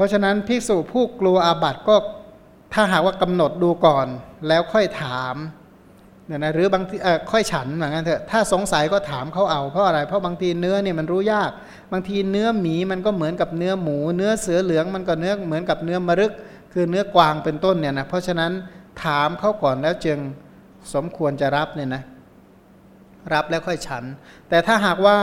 ราะฉะนั้นภิกษุผู้กลัวอาบัติก็ถ้าหากว่ากำหนดดูก่อน แล้วค่อยถามเนี่ยนะหรือบางทีค่อยฉันเหมือนกันเถอะถ้าสงสัยก็ถามเขาเอาเพราะอะไรเพราะบางทีเนื้อเนี่ยมันรู้ยาก บางทีเนื้อหมีมันก็เหมือนกับเนื้อหมู เนื้อเสือเหลืองมันก็เนื้อเหมือนกับเนื้อมรึก คือเนื้อกวางเป็นต้นเนี่ยนะเพราะฉะนั้นถามเขาก่อนแล้วจึงสมควรจะรับเนี่ยนะรับแล้วค่อยฉัน แต่ถ้าหากว่า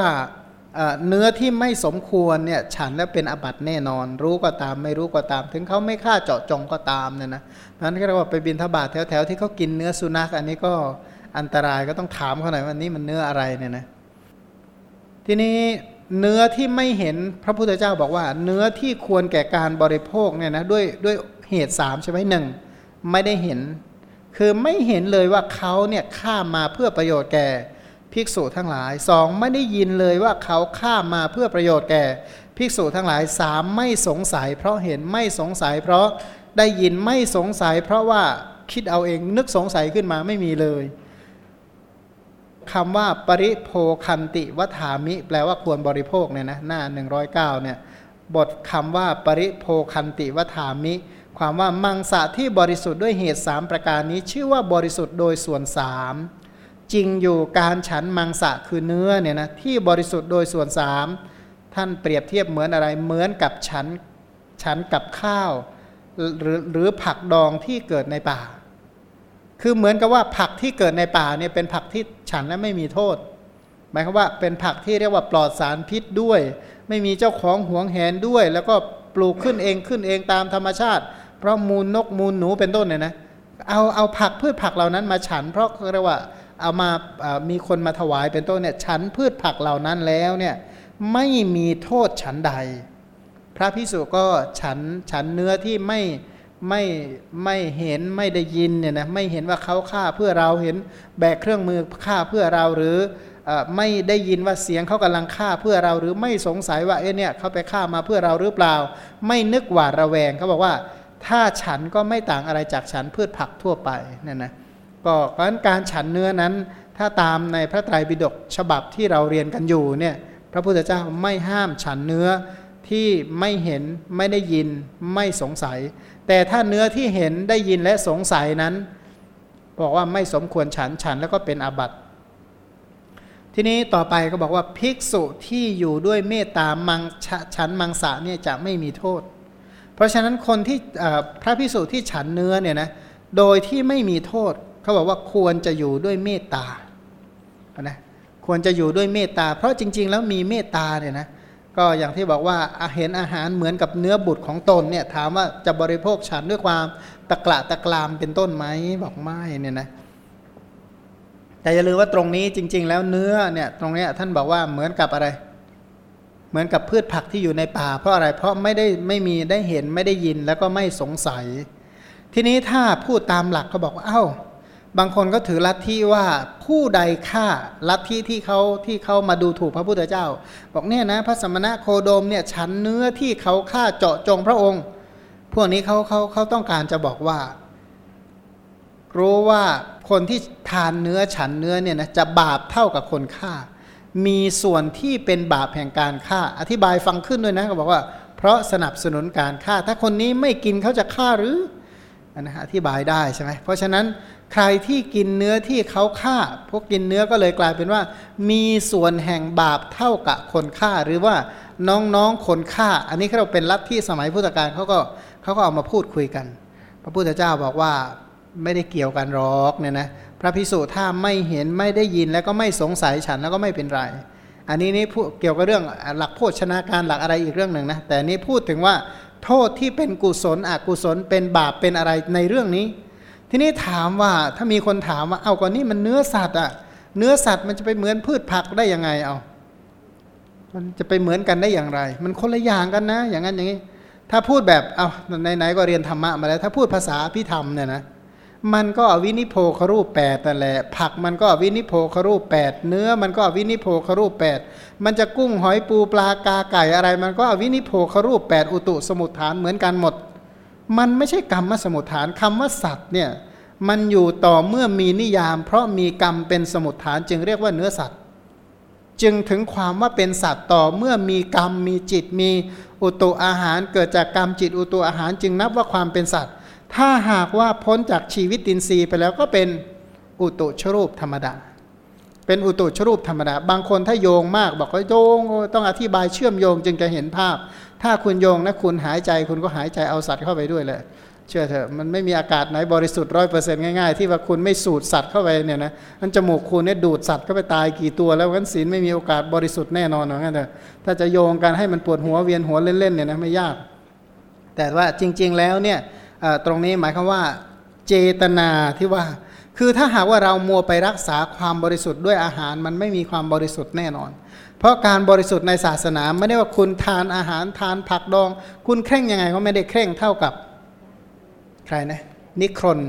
เนื้อที่ไม่สมควรเนี่ยฉันแล้วเป็นอบัตแน่นอน รู้ก็ตามไม่รู้ก็ตาม ถึงเขาไม่ฆ่าเจาะจงก็ตามเนี่ยนะนั้นก็เรียกว่าไปบินทบาทแถวๆที่เขากินเนื้อสุนัข อันนี้ก็อันตรายก็ต้องถามเขาหน่อยว่านี่มันเนื้ออะไรเนี่ยนะทีนี้เนื้อที่ไม่เห็นพระพุทธเจ้าบอกว่า เนื้อที่ควรแก่การบริโภคเนี่ยนะด้วยด้วยเหตุสามใช่ไหมหนึ่งไม่ได้เห็น คือไม่เห็นเลยว่าเขาเนี่ยฆ่ามาเพื่อประโยชน์แก่ ภิกษุทั้งหลายสองไม่ได้ยินเลยว่าเขาฆ่ามาเพื่อประโยชน์แก่ภิกษุทั้งหลายสามไม่สงสัย เพราะเห็นไม่สงสัย เพราะได้ยินไม่สงสัย เพราะว่าคิดเอาเองนึกสงสัยขึ้นมาไม่มีเลยคำว่าปริโภคันติวัฏามิ แปลว่าควรบริโภคเนี่ยนะหน้า 109เนี่ยบทคำว่าปริโภคันติวัฏามิ ความว่ามังสะที่บริสุทธิ์ด้วยเหตุ 3 ประการนี้ ชื่อว่าบริสุทธิ์โดยส่วนสาม จริงอยู่การฉันมังสะคือเนื้อเนี่ยนะที่บริสุทธิ์โดยส่วนสามท่านเปรียบเทียบเหมือนอะไรเหมือนกับฉันฉันกับข้าว หรือหรือผักดองที่เกิดในป่า คือเหมือนกับว่าผักที่เกิดในป่าเนี่ยเป็นผักที่ฉันและไม่มีโทษ หมายความว่าเป็นผักที่เรียกว่าปลอดสารพิษด้วย ไม่มีเจ้าของหวงแหนด้วย แล้วก็ปลูกขึ้นเองขึ้นเองตามธรรมชาติ เพราะมูลนกมูลหนูเป็นต้นเนี่ยนะเอาเอาผักพืชผักเหล่านั้นมาฉัน เพราะเรียกว่า เอามามีคนมาถวายเป็นต้นเนี่ยฉันพืชผักเหล่านั้นแล้วเนี่ยไม่มีโทษฉันใด พระพิสุก็ฉันฉันเนื้อที่ไม่ไม่ไม่เห็นไม่ได้ยินเนี่ยนะไม่เห็นว่าเขาฆ่าเพื่อเราเห็นแบกเครื่องมือฆ่าเพื่อเราหรือไม่ได้ยินว่าเสียงเขากำลังฆ่าเพื่อเราหรือไม่สงสัยว่าเอ๊ะเนี่ยเขาไปฆ่ามาเพื่อเราหรือเปล่า ไม่นึกหวาดระแวงเขาบอกว่า ถ้าฉันก็ไม่ต่างอะไรจากฉันพืชผักทั่วไปเนี่ยนะ ก็เพราะนั้นการฉันเนื้อนั้น ถ้าตามในพระไตรปิฎกฉบับที่เราเรียนกันอยู่เนี่ยพระพุทธเจ้าไม่ห้ามฉันเนื้อที่ไม่เห็นไม่ได้ยินไม่สงสัย แต่ถ้าเนื้อที่เห็นได้ยินและสงสัยนั้น บอกว่าไม่สมควรฉันฉันแล้วก็เป็นอาบัติทีนี้ต่อไปก็บอกว่าภิกษุที่อยู่ด้วยเมตตามังฉันมังสะเนี่ยจะไม่มีโทษ เพราะฉะนั้นคนที่พระภิกษุที่ฉันเนื้อเนี่ยนะโดยที่ไม่มีโทษ เขาบอกว่าควรจะอยู่ด้วยเมตตานะควรจะอยู่ด้วยเมตตา เพราะจริง ๆ แล้วมีเมตตาเนี่ยนะก็อย่างที่บอกว่าเห็นอาหารเหมือนกับเนื้อบุตรของตนเนี่ยถามว่าจะบริโภคฉันด้วยความตะกละตะกรามเป็นต้นไหมบอกไม่เนี่ยนะแต่อย่าลืมว่าตรงนี้จริง ๆ แล้วเนื้อเนี่ยตรงนี้ท่านบอกว่าเหมือนกับอะไร เหมือนกับพืชผักที่อยู่ในป่า เพราะอะไรเพราะไม่ได้ไม่มีได้เห็นไม่ได้ยินแล้วก็ไม่สงสัย ทีนี้ถ้าพูดตามหลักเขาบอกว่าเอา้า บางคนก็ถือลัทธิว่าผู้ใดฆ่าลัทธิที่เขาที่เขามาดูถูกพระพุทธเจ้า บอกเนี่ยนะพระสมณะโคโดมเนี่ยฉันเนื้อที่เขาฆ่าเจาะจงพระองค์ พวกนี้เขาเขาเขาต้องการจะบอกว่า รู้ว่าคนที่ทานเนื้อฉันเนื้อเนี่ยนะจะบาปเท่ากับคนฆ่า มีส่วนที่เป็นบาปแห่งการฆ่า อธิบายฟังขึ้นด้วยนะเขาบอกว่า เพราะสนับสนุนการฆ่า ถ้าคนนี้ไม่กินเขาจะฆ่าหรือนะอธิบายได้ใช่ไหมเพราะฉะนั้น ใครที่กินเนื้อที่เขาฆ่า พวกกินเนื้อก็เลยกลายเป็นว่า มีส่วนแห่งบาปเท่ากับคนฆ่า หรือว่าน้องๆคนฆ่า อันนี้เราเป็นลัทธิสมัยพุทธกาลเขาก็เขาก็เอามาพูดคุยกัน พระพุทธเจ้าบอกว่าไม่ได้เกี่ยวกันหรอกเนี่ยนะพระพิสุถ้าไม่เห็นไม่ได้ยินแล้วก็ไม่สงสัยฉันแล้วก็ไม่เป็นไร อันนี้นี่พูดเกี่ยวกับเรื่องหลักโภชนาการหลักอะไรอีกเรื่องหนึ่งนะแต่นี้พูดถึงว่าโทษที่เป็นกุศลอกุศลเป็นบาปเป็นอะไรในเรื่องนี้ ทีนี้ถามว่าถ้ามีคนถามว่าเอาก่อนนี้มันเนื้อสัตว์อะเนื้อสัตว์มันจะไปเหมือนพืชผักได้ยังไงเอา มันจะไปเหมือนกันได้อย่างไร มันคนละอย่างกันนะ อย่างนั้นอย่างนี้ ถ้าพูดแบบเอาไหนๆก็เรียนธรรมะมาแล้ว ถ้าพูดภาษาอภิธรรมเนี่ยนะมันก็อวินิพโภครูปแปดแต่แหละ ผักมันก็อวินิพโภครูปแปดเนื้อมันก็อวินิพโภครูปแปดมันจะกุ้งหอยปูปลากาไก่อะไร มันก็อวินิพโภครูปแปดอุตุสมุฏฐานเหมือนกันหมด มันไม่ใช่กรรมสมุฏฐานคำว่าสัตว์เนี่ยมันอยู่ต่อเมื่อมีนิยาม เพราะมีกรรมเป็นสมุฏฐานจึงเรียกว่าเนื้อสัตว์ จึงถึงความว่าเป็นสัตว์ต่อเมื่อมีกรรมมีจิตมีอุตุอาหารเกิดจากกรรมจิตอุตุอาหารจึงนับว่าความเป็นสัตว์ ถ้าหากว่าพ้นจากชีวิตตินทรีย์ไปแล้วก็เป็นอุตุชรูปธรรมดา เป็นอุตุชรูปธรรมดา บางคนถ้าโยงมากบอกว่าโยงต้องอธิบายเชื่อมโยงจึงจะเห็นภาพ ถ้าคุณโยงนะคุณหายใจคุณก็หายใจเอาสัตว์เข้าไปด้วยเลยเชื่อเถอะมันไม่มีอากาศไหนบริสุทธิ์ร้อยเปอร์เซ็นต์ง่ายๆ ที่ว่าคุณไม่สูดสัตว์เข้าไปเนี่ยนะมันจมูกคุณเนี่ยดูดสัตว์เข้าไปตายกี่ตัว แล้วงั้นศีลไม่มีโอกาสบริสุทธิ์แน่นอนเหมือนกันเถอะถ้าจะโยงกันให้มันปวดหัวเวียนหัวเล่นๆเนี่ยนะไม่ยาก แต่ว่าจริง ๆแล้วเนี่ยตรงนี้หมายความว่าเจตนาที่ว่า คือถ้าหากว่าเรามัวไปรักษาความบริสุทธิ์ด้วยอาหารมันไม่มีความบริสุทธิ์แน่นอน เพราะการบริสุทธิ์ในศาสนาไม่ได้ว่าคุณทานอาหารทานผักดอง คุณเคร่งยังไงก็ไม่ได้เคร่งเท่ากับใครนะนิครน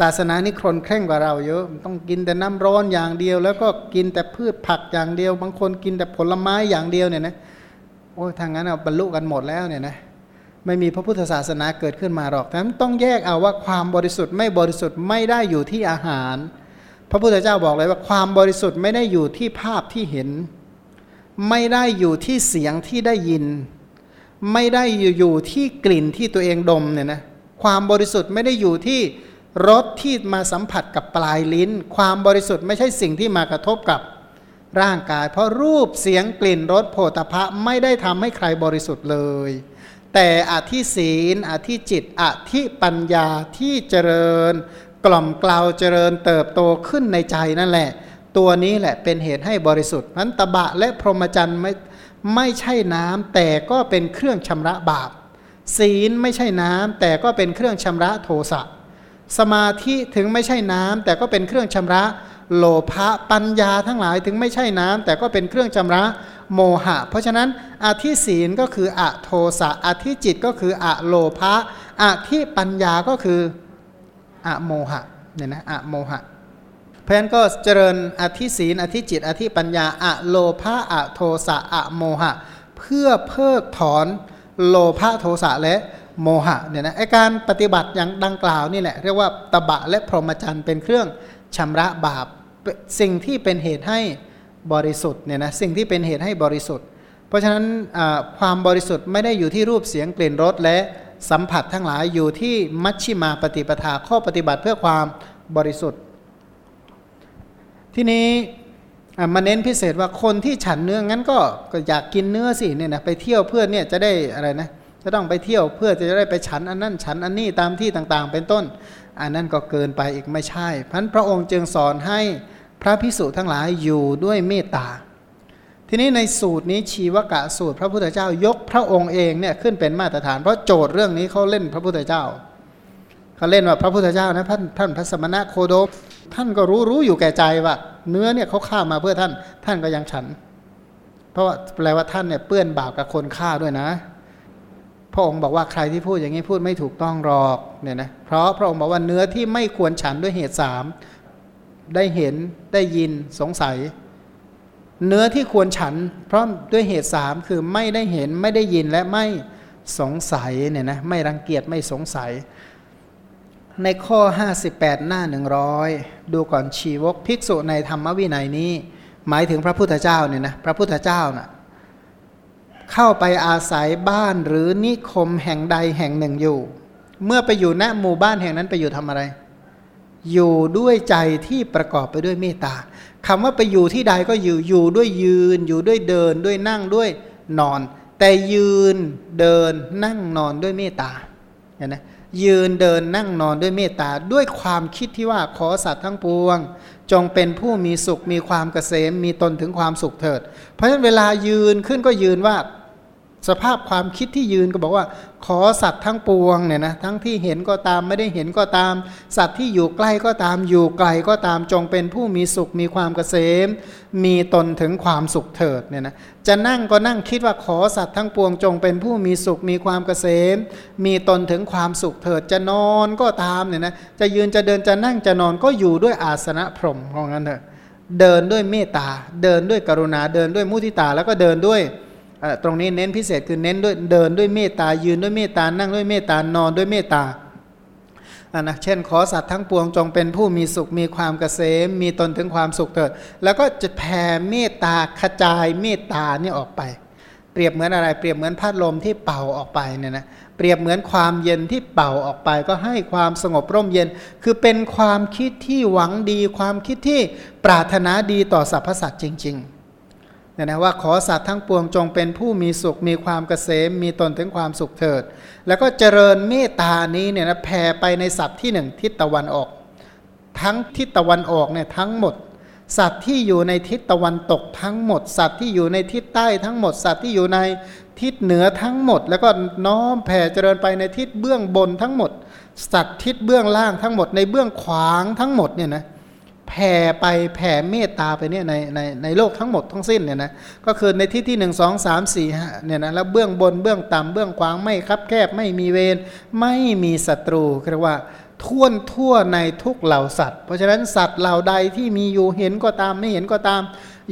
ศาสนานิครนเคร่งกว่าเราเยอะต้องกินแต่น้ำร้อนอย่างเดียว แล้วก็กินแต่พืชผักอย่างเดียว บางคนกินแต่ผลไม้อย่างเดียวเนี่ยนะโอ้ทางนั้นเอาบรรลุกันหมดแล้วเนี่ยนะไม่มีพระพุทธศาสนาเกิดขึ้นมาหรอกแต่ต้องแยกเอาว่าความบริสุทธิ์ไม่บริสุทธิ์ไม่ได้อยู่ที่อาหาร พระพุทธเจ้าบอกเลยว่าความบริสุทธิ์ไม่ได้อยู่ที่ภาพที่เห็น ไม่ได้อยู่ที่เสียงที่ได้ยิน ไม่ได้อยู่ที่กลิ่นที่ตัวเองดมเนี่ยนะความบริสุทธิ์ไม่ได้อยู่ที่รสที่มาสัมผัสกับปลายลิ้น ความบริสุทธิ์ไม่ใช่สิ่งที่มากระทบกับร่างกาย เพราะรูปเสียงกลิ่นรสโผฏฐะไม่ได้ทำให้ใครบริสุทธิ์เลย แต่อธิศีลอธิจิตอธิปัญญาที่เจริญ กล่อมกล่าวเจริญเติบโตขึ้นในใจนั่นแหละ ตัวนี้แหละเป็นเหตุให้บริสุทธิ์นั้นตบะและพรหมจรรย์ไม่ไม่ใช่น้ำแต่ก็เป็นเครื่องชำระบาป ศีลไม่ใช่น้ำแต่ก็เป็นเครื่องชำระโทสะสมาธิถึงไม่ใช่น้ำแต่ก็เป็นเครื่องชำระโลภะปัญญาทั้งหลายถึงไม่ใช่น้ำแต่ก็เป็นเครื่องชำระโมหะ เพราะฉะนั้นอธิศีลก็คืออะโทสะอธิจิตก็คืออะโลภะอธิปัญญาก็คืออะโมหะเนี่ยนะอะโมหะ เพราะฉะนั้นก็เจริญอธิศีลอธิจิต อธิปัญญาอะโลภะอะโทสะอะโมหะ เพื่อเพิกถอนโลภะโทสะและโมหะเนี่ยนะไอการปฏิบัติอย่างดังกล่าวนี่แหละเรียกว่าตบะและพรหมจรรย์เป็นเครื่องชำระบาปสิ่งที่เป็นเหตุให้บริสุทธิ์เนี่ยนะสิ่งที่เป็นเหตุให้บริสุทธิ์ เพราะฉะนั้นความบริสุทธิ์ไม่ได้อยู่ที่รูปเสียงกลิ่นรสและสัมผัสทั้งหลายอยู่ที่มัชชิมาปฏิปทาข้อปฏิบัติเพื่อความบริสุทธิ์ ที่นี้มาเน้นพิเศษว่าคนที่ฉันเนื้องั้นก็อยากกินเนื้อสิเนี่ยนะไปเที่ยวเพื่อนเนี่ยจะได้อะไรนะจะต้องไปเที่ยวเพื่อจะได้ไปฉันอันนั้นฉันอันนี้ตามที่ต่างๆ เป็นต้น อันนั้นก็เกินไปอีกไม่ใช่พันพระองค์จึงสอนให้พระพิสุทั้งหลายอยู่ด้วยเมตตา ทีนี้ในสูตรนี้ชีวกะสูตรพระพุทธเจ้ายกพระองค์เองเนี่ยขึ้นเป็นมาตรฐาน เพราะโจทย์เรื่องนี้เขาเล่นพระพุทธเจ้าเขาเล่นว่าพระพุทธเจ้านะท่านท่านพระสมณะโคโด ท่านก็รู้รู้อยู่แก่ใจว่า เนื้อเนี่ยเขาฆ่ามาเพื่อท่าน ท่านก็ยังฉัน เพราะว่าแปลว่าท่านเนี่ยเปื้อนบาปกับคนฆ่าด้วยนะพระองค์บอกว่าใครที่พูดอย่างนี้พูดไม่ถูกต้องหรอกเนี่ยนะเพราะพระองค์บอกว่าเนื้อที่ไม่ควรฉันด้วยเหตุสามได้เห็นได้ยินสงสัย เนื้อที่ควรฉัน เพราะด้วยเหตุสามคือไม่ได้เห็นไม่ได้ยินและไม่สงสัยเนี่ยนะไม่รังเกียจไม่สงสัย ในข้อ 58 หน้า 100 ดูก่อนชีวกภิกษุในธรรมวินัยนี้ หมายถึงพระพุทธเจ้าเนี่ยนะพระพุทธเจ้านะ่ะเข้าไปอาศัยบ้านหรือนิคมแห่งใดแห่งหนึ่งอยู่ เมื่อไปอยู่ณหมู่บ้านแห่งนั้นไปอยู่ทำอะไร อยู่ด้วยใจที่ประกอบไปด้วยเมตตาคำว่าไปอยู่ที่ใดก็อยู่อยู่ด้วยยืน อยู่ด้วยเดินด้วยนั่งด้วยนอน แต่ยืนเดินนั่งนอนด้วยเมตตาเห็นไหม ยืนเดินนั่งนอนด้วยเมตตาด้วยความคิดที่ว่าขอสัตว์ทั้งปวง จงเป็นผู้มีสุขมีความเกษมมีตนถึงความสุขเถิด เพราะฉะนั้นเวลายืนขึ้นก็ยืนว่า สภาพความคิดที่ยืนก็บอกว่า ขอสัตว์ทั้งปวงเนี่ยนะทั้งที่เห็นก็ตามไม่ได้เห็นก็ตาม สัตว์ที่อยู่ใกล้ก็ตามอยู่ไกลก็ตามจงเป็นผู้มีสุขมีความเกษม มีตนถึงความสุขเถิดเนี่ยนะจะนั่งก็นั่งคิดว่าขอสัตว์ทั้งปวงจงเป็นผู้มีสุขมีความเกษม มีตนถึงความสุขเถิดจะนอนก็ตามเนี่ยนะจะยืนจะเดินจะนั่งจะนอนก็อยู่ด้วยอาสนะพรหมของนั้นเถอะเดินด้วยเมตตาเดินด้วยกรุณาเดินด้วยมุทิตาแล้วก็เดินด้วย ตรงนี้เน้นพิเศษคือเน้นด้วยเดินด้วยเมตตายืนด้วยเมตตานั่งด้วยเมตตานอนด้วยเมตตาอะนะเช่นขอสัตว์ทั้งปวงจงเป็นผู้มีสุขมีความเกษมมีตนถึงความสุขเถิด แล้วก็จะแผ่เมตตาขจายเมตตานี่ออกไป เปรียบเหมือนอะไร เปรียบเหมือนพัดลมที่เป่าออกไปเนี่ยนะเปรียบเหมือนความเย็นที่เป่าออกไป ก็ให้ความสงบร่มเย็น คือเป็นความคิดที่หวังดี ความคิดที่ปรารถนาดีต่อสรรพสัตว์จริง ๆ เนี่ยนะว่าขอสัตว์ทั้งปวงจงเป็นผู้มีสุขมีความเกษมมีตนถึงความสุขเถิด แล้วก็เจริญเมตตานี้เนี่ยนะแผ่ไปในสัตว์ที่หนึ่งทิศตะวันออก ทั้งทิศตะวันออกเนี่ยทั้งหมด สัตว์ที่อยู่ในทิศตะวันตกทั้งหมด สัตว์ที่อยู่ในทิศใต้ทั้งหมด สัตว์ที่อยู่ในทิศเหนือทั้งหมด แล้วก็น้อมแผ่เจริญไปในทิศเบื้องบนทั้งหมด สัตว์ทิศเบื้องล่างทั้งหมดในเบื้องขวางทั้งหมดเนี่ยนะ แผ่ไปแผ่เมตตาไปเนี่ยในในในโลกทั้งหมดทั้งสิ้นเนี่ยนะก็คือในที่ที่หนึ่งสองสามสี่เนี่ยนะแล้วเบื้องบนเบื้องต่ำเบื้องขวางไม่คับแคบไม่มีเวรไม่มีศัตรูเรียกว่าท่วนทั่วในทุกเหล่าสัตว์ เพราะฉะนั้นสัตว์เหล่าใดที่มีอยู่เห็นก็ตามไม่เห็นก็ตาม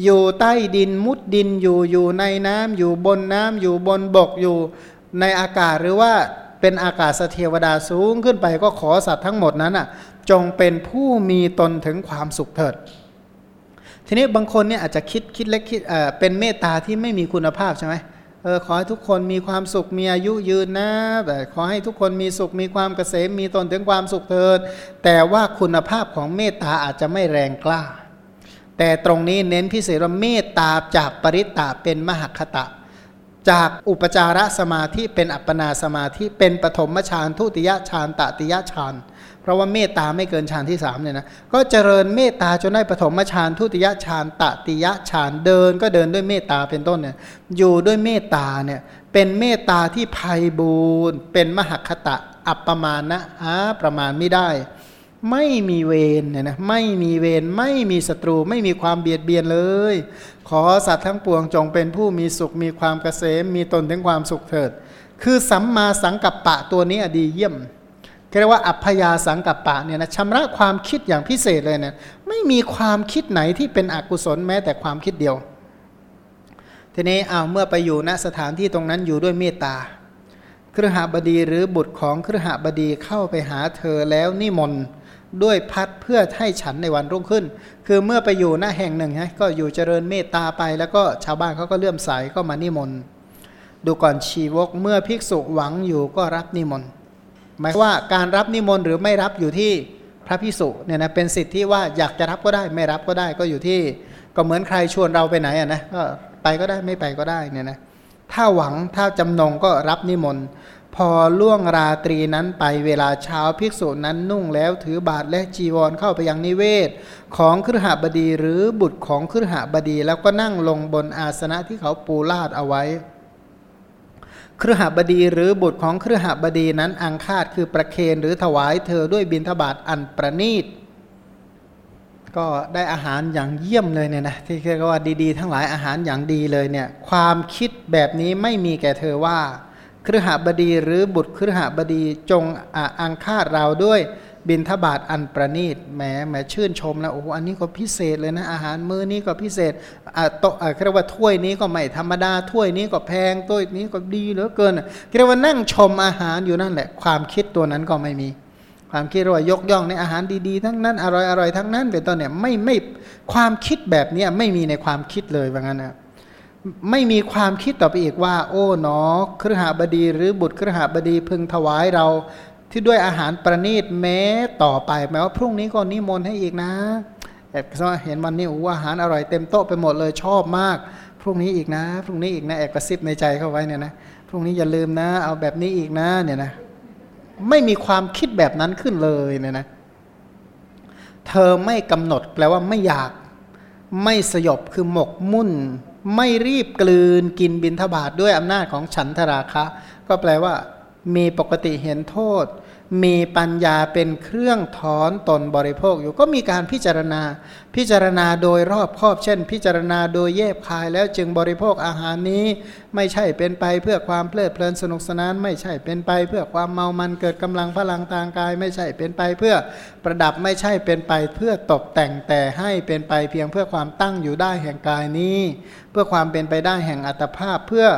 อยู่ใต้ดินมุดดินอยู่อยู่ในน้ำอยู่บนน้ำอยู่บนบกอยู่ในอากาศหรือว่า เป็นอากาศเทวดาสูงขึ้นไปก็ขอสัตว์ทั้งหมดนั้นอะจงเป็นผู้มีตนถึงความสุขเถิด ทีนี้บางคนเนี่ยอาจจะคิดคิดเล็กคิดเออเป็นเมตตาที่ไม่มีคุณภาพใช่ไหมเออขอให้ทุกคนมีความสุขมีอายุยืนนะแต่ขอให้ทุกคนมีสุขมีความเกษมมีตนถึงความสุขเถิด แต่ว่าคุณภาพของเมตตาอาจจะไม่แรงกล้า แต่ตรงนี้เน้นพิเศษว่าเมตตาจากปริตตาเป็นมหคตะ จากอุปจารสมาธิเป็นอัปปนาสมาธิเป็นปฐมฌานทุติยฌานตติยฌานเพราะว่าเมตตาไม่เกินฌานที่สามเนี่ยนะก็เจริญเมตตาจนได้ปฐมฌานทุติยฌานตติยฌานเดินก็เดินด้วยเมตตาเป็นต้นเนี่ยอยู่ด้วยเมตตาเนี่ยเป็นเมตตาที่ภัยบูนเป็นมหคตะอัปปมาณนะหาประมาณไม่ได้ ไม่มีเวรเนี่ยนะไม่มีเวรไม่มีศัตรูไม่มีความเบียดเบียนเลย ขอสัตว์ทั้งปวงจงเป็นผู้มีสุขมีความเกษมมีตนถึงความสุขเถิด คือสัมมาสังกัปปะตัวนี้ดีเยี่ยมเรียกว่าอัพยาสังกัปปะเนี่ยนะชำระความคิดอย่างพิเศษเลยเนี่ยไม่มีความคิดไหนที่เป็นอกุศลแม้แต่ความคิดเดียว ทีนี้เอาเมื่อไปอยู่ณสถานที่ตรงนั้นอยู่ด้วยเมตตาเครือหบดีหรือบุตรของเครือหบดีเข้าไปหาเธอแล้วนิมนต์ ด้วยพัดเพื่อให้ฉันในวันรุ่งขึ้น คือเมื่อไปอยู่ณแห่งหนึ่งฮะก็อยู่เจริญเมตตาไปแล้วก็ชาวบ้านเขาก็เลื่อมใสก็มานิมนต์ ดูก่อนชีวกเมื่อภิกษุหวังอยู่ก็รับนิมนต์ หมายว่าการรับนิมนต์หรือไม่รับอยู่ที่พระพิสุเนี่ยนะเป็นสิทธิ์ที่ว่าอยากจะรับก็ได้ไม่รับก็ได้ก็อยู่ที่ ก็เหมือนใครชวนเราไปไหนอะนะก็ไปก็ได้ไม่ไปก็ได้เนี่ยนะถ้าหวังถ้าจำนงก็รับนิมนต์ พอล่วงราตรีนั้นไปเวลาเช้าภิกษุนั้นนุ่งแล้วถือบาทและจีวรเข้าไปยังนิเวศ ของครหบดีหรือบุตรของครหบดีแล้วก็นั่งลงบนอาสนะที่เขาปูลาดเอาไว้ครหบดีหรือบุตรของครหบดีนั้นอังคาดคือประเคนหรือถวายเธอด้วยบิณฑบาตอันประณีตก็ได้อาหารอย่างเยี่ยมเลยเนี่ยนะที่เรียกว่าดีๆ ทั้งหลายอาหารอย่างดีเลยเนี่ยความคิดแบบนี้ไม่มีแก่เธอว่า ครหบดีหรือบุตรครหบดีจงอังคาดเราด้วยบินทบาทอันประณีตแหมแหมชื่นชมนะโอ้อันนี้ก็พิเศษเลยนะ อาหารมื้อนี้ก็พิเศษอ่าโต๊ะเรียกว่าถ้วยนี้ก็ไม่ธรรมดาถ้วยนี้ก็แพงถ้วยนี้ก็ดีเหลือเกินเรียกว่านั่งชมอาหารอยู่นั่นแหละ ความคิดตัวนั้นก็ไม่มี ความคิดว่ายกย่องในอาหารดีๆ ทั้งนั้นอร่อยๆทั้งนั้นเป็นต้นเนี่ยไม่ไม่ความคิดแบบนี้ไม่มีในความคิดเลยว่างั้นนะ ไม่มีความคิดต่อไปอีกว่า โอ้หนอครหบดี หรือบุตรครหบดีพึงถวายเรา ที่ด้วยอาหารประณีตแม้ต่อไปแม้ว่าพรุ่งนี้ก็นิมนต์ให้อีกนะแอบเห็นวันนี้อู้อาหารอร่อยเต็มโต๊ะไปหมดเลยชอบมาก พรุ่งนี้อีกนะ พรุ่งนี้อีกนะแอบกระซิบในใจเข้าไว้เนี่ยนะพรุ่งนี้อย่าลืมนะ เอาแบบนี้อีกนะเนี่ยนะไม่มีความคิดแบบนั้นขึ้นเลยเนี่ยนะเธอไม่กำหนดแปลว่าไม่อยาก ไม่สยบคือหมกมุ่น ไม่รีบกลืนกินบินทบาทด้วยอำนาจของฉันทราคะ ก็แปลว่า มีปกติเห็นโทษ มีปัญญาเป็นเครื่องถอนตนบริโภคอยู่ก็มีการพิจารณา พิจารณาโดยรอบครอบ เช่น พิจารณาโดยแยบคายแล้วจึงบริโภคอาหารนี้ ไม่ใช่เป็นไปเพื่อความเพลิดเพลินสนุกสนาน ไม่ใช่เป็นไปเพื่อความเมามันเกิดกำลังพลังทางกาย ไม่ใช่เป็นไปเพื่อประดับไม่ใช่เป็นไปเพื่อตกแต่งแต่ให้เป็นไปเพียงเพื่อความตั้งอยู่ได้แห่งกายนี้ เพื่อความเป็นไปได้แห่งอัตภาพเพื่อ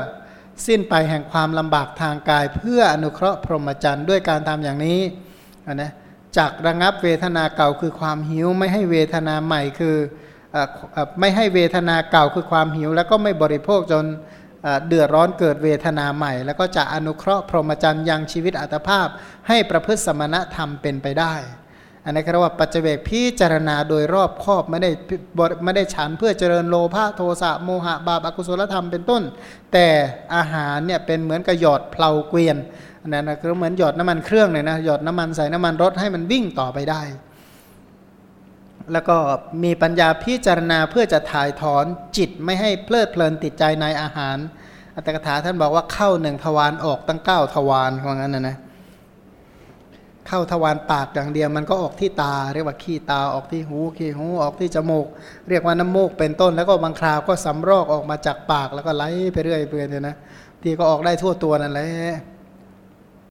สิ้นไปแห่งความลำบากทางกาย เพื่ออนุเคราะห์พรหมจรรย์ด้วยการทำอย่างนี้นะจักระงับเวทนาเก่าคือความหิว ไม่ให้เวทนาใหม่คือออไม่ให้เวทนาเก่าคือความหิว แล้วก็ไม่บริโภคจนเอ่อเดือดร้อนเกิดเวทนาใหม่ แล้วก็จะอนุเคราะห์พรหมจรรย์ยังชีวิตอัตภาพ ให้ประพฤติสมณธรรมเป็นไปได้ อันนี้เรียกว่าปัจเจกพิจารณาโดยรอบครอบไม่ได้บริไม่ได้ฉันเพื่อเจริญโลภะโทสะโมหะบาปอกุศลธรรมเป็นต้น แต่อาหารเนี่ยเป็นเหมือนกับหยอดเพลาเกวียนอันนั้นนะคือเหมือนหยอดน้ำมันเครื่องเลยนะหยอดน้ำมันใส่น้ำมันรถให้มันวิ่งต่อไปได้ แล้วก็มีปัญญาพิจารณาเพื่อจะถ่ายถอนจิตไม่ให้เพลิดเพลินติดใจในอาหารอัตถกถาท่านบอกว่าเข้าหนึ่งทวารออกตั้งเก้าทวารว่างั้นนะนะ เข้าทวารปากอย่างเดียวมันก็ออกที่ตา เรียกว่าขี้ตาออกที่หูขี้หูออกที่จมูก เรียกว่าน้ำมูกเป็นต้น แล้วก็บางคราวก็สำรอกออกมาจากปากแล้วก็ไหลไปเรื่อยเปื่อยเนี่ยนะ ที่ก็ออกได้ทั่วตัวนั่นแหละ